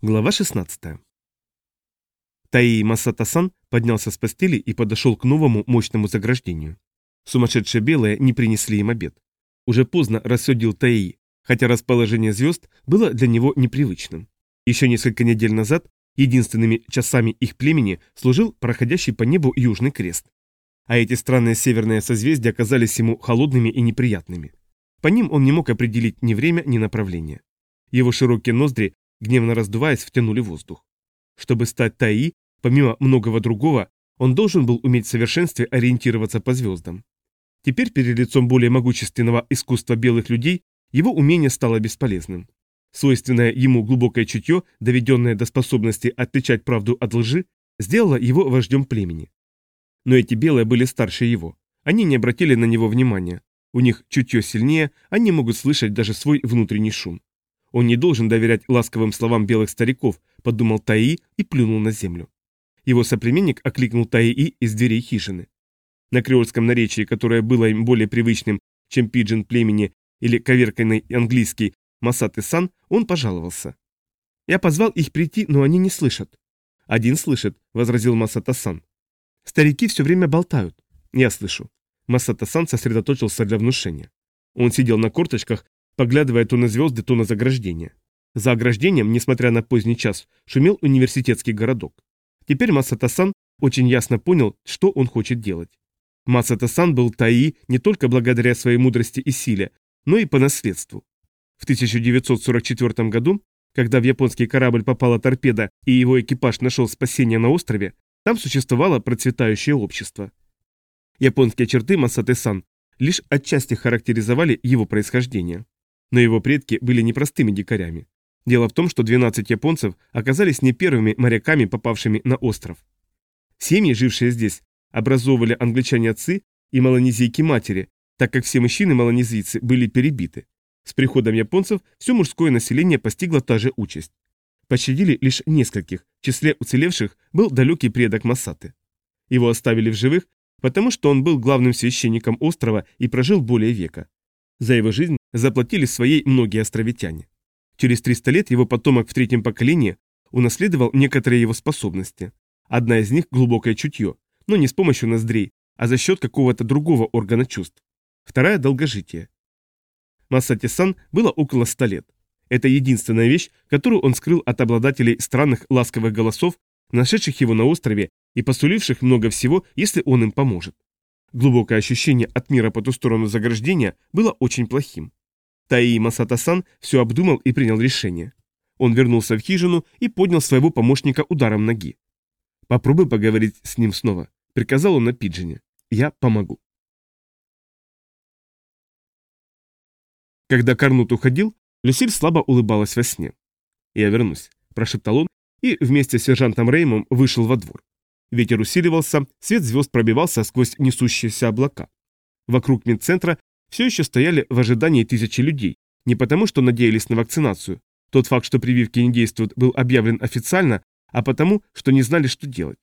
Глава 16. Таи Масата-сан поднялся с постели и подошел к новому мощному заграждению. Сумасшедшие белые не принесли им обед. Уже поздно рассудил Таи, хотя расположение звезд было для него непривычным. Еще несколько недель назад единственными часами их племени служил проходящий по небу Южный Крест. А эти странные северные созвездия оказались ему холодными и неприятными. По ним он не мог определить ни время, ни направление. Его широкие ноздри гневно раздуваясь, втянули воздух. Чтобы стать Таи, помимо многого другого, он должен был уметь в совершенстве ориентироваться по звездам. Теперь перед лицом более могущественного искусства белых людей его умение стало бесполезным. Свойственное ему глубокое чутье, доведенное до способности отличать правду от лжи, сделало его вождем племени. Но эти белые были старше его. Они не обратили на него внимания. У них чутье сильнее, они могут слышать даже свой внутренний шум. Он не должен доверять ласковым словам белых стариков, подумал Таи и плюнул на землю. Его соплеменник окликнул Таи из дверей хижины. На креольском наречии, которое было им более привычным, чем пиджин племени или коверканный английский Масаты Сан, он пожаловался. «Я позвал их прийти, но они не слышат». «Один слышит», — возразил Масата Сан. «Старики все время болтают». «Я слышу». Масата Сан сосредоточился для внушения. Он сидел на корточках поглядывая то на звезды, то на заграждение. За ограждением, несмотря на поздний час, шумел университетский городок. Теперь Масата-сан очень ясно понял, что он хочет делать. Масата-сан был Таи не только благодаря своей мудрости и силе, но и по наследству. В 1944 году, когда в японский корабль попала торпеда и его экипаж нашел спасение на острове, там существовало процветающее общество. Японские черты Масаты-сан лишь отчасти характеризовали его происхождение. Но его предки были непростыми дикарями. Дело в том, что 12 японцев оказались не первыми моряками, попавшими на остров. Семьи, жившие здесь, образовывали англичане-отцы и малонезийки-матери, так как все мужчины-малонезийцы были перебиты. С приходом японцев все мужское население постигло та же участь. Пощадили лишь нескольких, в числе уцелевших был далекий предок Масаты. Его оставили в живых, потому что он был главным священником острова и прожил более века. За его жизнь заплатили своей многие островитяне. Через 300 лет его потомок в третьем поколении унаследовал некоторые его способности. Одна из них – глубокое чутье, но не с помощью ноздрей, а за счет какого-то другого органа чувств. Вторая – долгожитие. Масати-сан было около 100 лет. Это единственная вещь, которую он скрыл от обладателей странных ласковых голосов, нашедших его на острове и посуливших много всего, если он им поможет. Глубокое ощущение от мира по ту сторону заграждения было очень плохим. Таи Масата-сан все обдумал и принял решение. Он вернулся в хижину и поднял своего помощника ударом ноги. «Попробуй поговорить с ним снова», — приказал он на пиджине. «Я помогу». Когда Карнут уходил, Люсиль слабо улыбалась во сне. «Я вернусь», – прошептал он и вместе с сержантом Реймом вышел во двор. Ветер усиливался, свет звезд пробивался сквозь несущиеся облака. Вокруг медцентра все еще стояли в ожидании тысячи людей, не потому что надеялись на вакцинацию. Тот факт, что прививки не действуют, был объявлен официально, а потому, что не знали, что делать.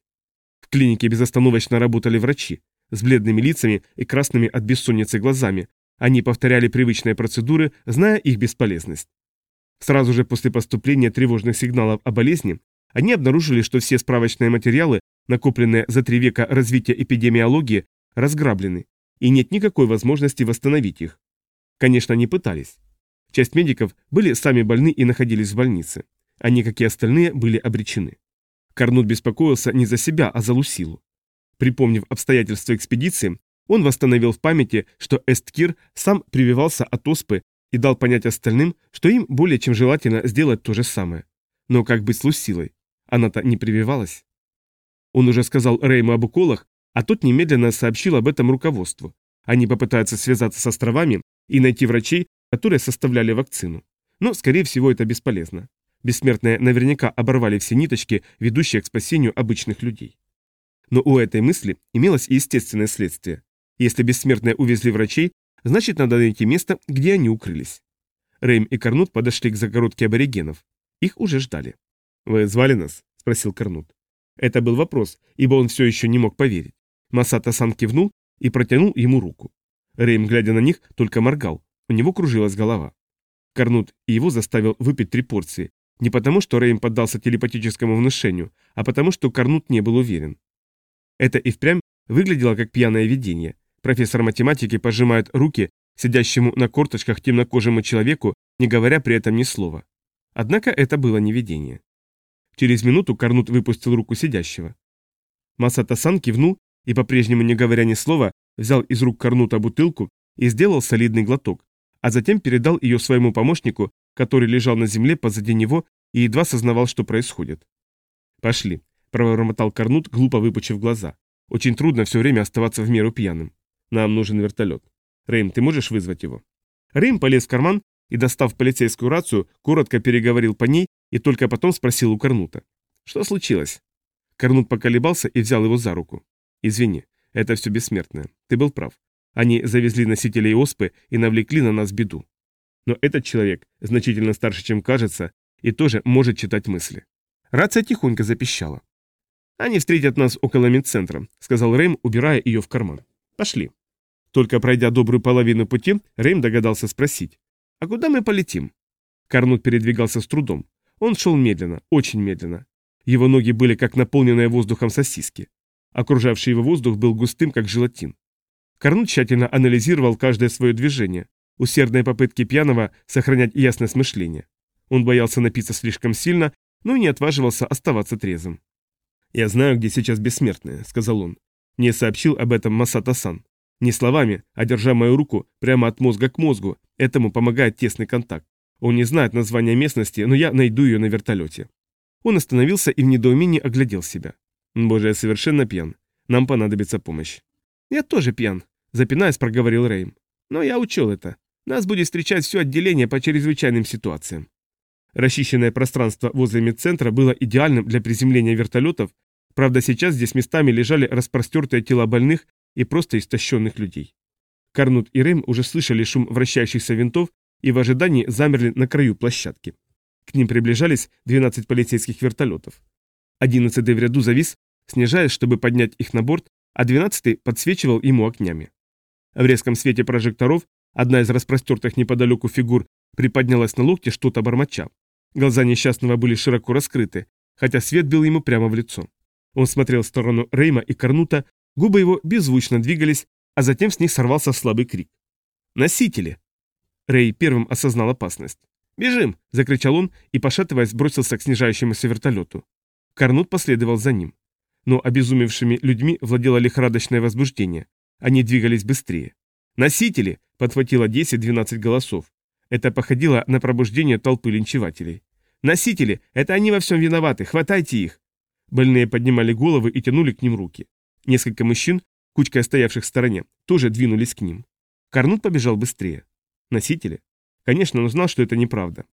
В клинике безостановочно работали врачи, с бледными лицами и красными от бессонницы глазами. Они повторяли привычные процедуры, зная их бесполезность. Сразу же после поступления тревожных сигналов о болезни, они обнаружили, что все справочные материалы, накопленные за три века развития эпидемиологии, разграблены, и нет никакой возможности восстановить их. Конечно, они пытались. Часть медиков были сами больны и находились в больнице. Они, как и остальные, были обречены. Карнут беспокоился не за себя, а за Лусилу. Припомнив обстоятельства экспедиции, он восстановил в памяти, что Эсткир сам прививался от оспы и дал понять остальным, что им более чем желательно сделать то же самое. Но как быть с Лусилой? Она-то не прививалась. Он уже сказал Рейму об уколах, а тот немедленно сообщил об этом руководству. Они попытаются связаться с островами и найти врачей, которые составляли вакцину. Но, скорее всего, это бесполезно. Бессмертные наверняка оборвали все ниточки, ведущие к спасению обычных людей. Но у этой мысли имелось и естественное следствие. Если бессмертные увезли врачей, значит надо найти место, где они укрылись. Рейм и Корнут подошли к загородке аборигенов. Их уже ждали. «Вы звали нас?» – спросил Корнут. Это был вопрос, ибо он все еще не мог поверить. Масата-сан кивнул и протянул ему руку. Рейм, глядя на них, только моргал, у него кружилась голова. Корнут и его заставил выпить три порции, Не потому, что Рейм поддался телепатическому внушению, а потому, что Карнут не был уверен. Это и впрямь выглядело как пьяное видение. Профессор математики пожимает руки сидящему на корточках темнокожему человеку, не говоря при этом ни слова. Однако это было не видение. Через минуту Карнут выпустил руку сидящего. Масата-сан кивнул и, по-прежнему не говоря ни слова, взял из рук Карнута бутылку и сделал солидный глоток, а затем передал ее своему помощнику, который лежал на земле позади него и едва сознавал, что происходит. «Пошли», – пробормотал Карнут, глупо выпучив глаза. «Очень трудно все время оставаться в меру пьяным. Нам нужен вертолет. Рэйм, ты можешь вызвать его?» Рэйм полез в карман и, достав полицейскую рацию, коротко переговорил по ней и только потом спросил у Карнута. «Что случилось?» Карнут поколебался и взял его за руку. «Извини, это все бессмертное. Ты был прав. Они завезли носителей оспы и навлекли на нас беду. Но этот человек значительно старше, чем кажется, и тоже может читать мысли. Рация тихонько запищала. «Они встретят нас около медцентра», — сказал Рэйм, убирая ее в карман. «Пошли». Только пройдя добрую половину пути, Рэйм догадался спросить. «А куда мы полетим?» Карнут передвигался с трудом. Он шел медленно, очень медленно. Его ноги были как наполненные воздухом сосиски. Окружавший его воздух был густым, как желатин. Карнут тщательно анализировал каждое свое движение, усердные попытки пьяного сохранять ясность мышления. Он боялся напиться слишком сильно, но не отваживался оставаться трезвым. «Я знаю, где сейчас бессмертные», — сказал он. Не сообщил об этом Масата-сан. Не словами, а держа мою руку прямо от мозга к мозгу, этому помогает тесный контакт. Он не знает названия местности, но я найду ее на вертолете. Он остановился и в недоумении оглядел себя. Боже, я совершенно пьян. Нам понадобится помощь. Я тоже пьян, запинаясь, проговорил Рейм. Но я учел это. Нас будет встречать все отделение по чрезвычайным ситуациям. Расчищенное пространство возле медцентра было идеальным для приземления вертолетов, правда сейчас здесь местами лежали распростертые тела больных и просто истощенных людей. Карнут и Рэм уже слышали шум вращающихся винтов и в ожидании замерли на краю площадки. К ним приближались 12 полицейских вертолетов. Одиннадцатый в ряду завис, снижаясь, чтобы поднять их на борт, а двенадцатый подсвечивал ему огнями. В резком свете прожекторов Одна из распростертых неподалеку фигур приподнялась на локте, что-то бормоча. Глаза несчастного были широко раскрыты, хотя свет бил ему прямо в лицо. Он смотрел в сторону Рейма и Корнута, губы его беззвучно двигались, а затем с них сорвался слабый крик. «Носители!» Рей первым осознал опасность. «Бежим!» – закричал он и, пошатываясь, бросился к снижающемуся вертолету. Корнут последовал за ним. Но обезумевшими людьми владело лихорадочное возбуждение. Они двигались быстрее. «Носители!» — подхватило 10-12 голосов. Это походило на пробуждение толпы линчевателей. «Носители! Это они во всем виноваты! Хватайте их!» Больные поднимали головы и тянули к ним руки. Несколько мужчин, кучкой стоявших в стороне, тоже двинулись к ним. Карнут побежал быстрее. Носители? Конечно, он знал, что это неправда.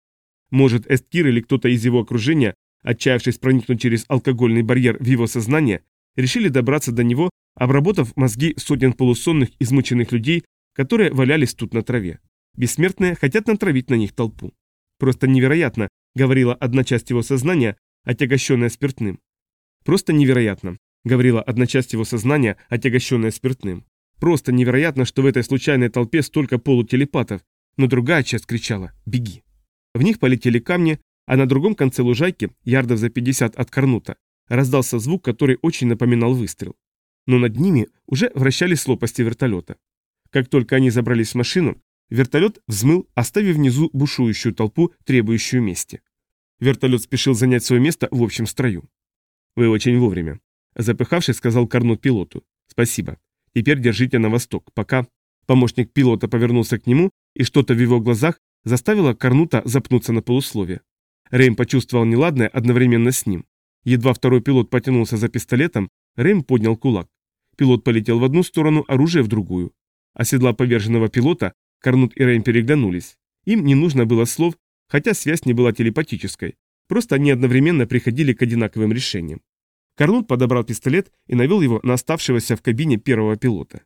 Может, Эсткир или кто-то из его окружения, отчаявшись проникнуть через алкогольный барьер в его сознание, решили добраться до него, обработав мозги сотен полусонных, измученных людей которые валялись тут на траве. Бессмертные хотят натравить на них толпу. Просто невероятно, говорила одна часть его сознания, отягощенная спиртным. Просто невероятно, говорила одна часть его сознания, отягощенная спиртным. Просто невероятно, что в этой случайной толпе столько полутелепатов, но другая часть кричала «Беги!». В них полетели камни, а на другом конце лужайки, ярдов за 50 от Карнута, раздался звук, который очень напоминал выстрел. Но над ними уже вращались лопасти вертолета. Как только они забрались в машину, вертолет взмыл, оставив внизу бушующую толпу, требующую мести. Вертолет спешил занять свое место в общем строю. «Вы очень вовремя», – запыхавшись, сказал Карнут пилоту. «Спасибо. Теперь держите на восток, пока...» Помощник пилота повернулся к нему, и что-то в его глазах заставило Карнута запнуться на полусловие. Рэйм почувствовал неладное одновременно с ним. Едва второй пилот потянулся за пистолетом, Рэйм поднял кулак. Пилот полетел в одну сторону, оружие в другую. Оседла поверженного пилота, Корнут и Рейн переглянулись. Им не нужно было слов, хотя связь не была телепатической. Просто они одновременно приходили к одинаковым решениям. Корнут подобрал пистолет и навел его на оставшегося в кабине первого пилота.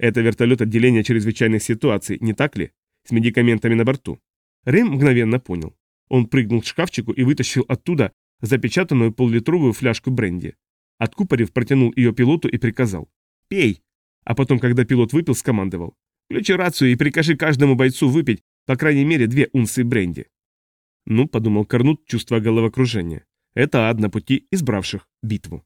Это вертолет отделения чрезвычайных ситуаций, не так ли? С медикаментами на борту. Рэм мгновенно понял. Он прыгнул к шкафчику и вытащил оттуда запечатанную поллитровую фляжку бренди. Откупорив, протянул ее пилоту и приказал. «Пей!» А потом, когда пилот выпил, скомандовал. «Включи рацию и прикажи каждому бойцу выпить по крайней мере две унции бренди». Ну, подумал Корнут, чувствуя головокружение. Это ад на пути избравших битву.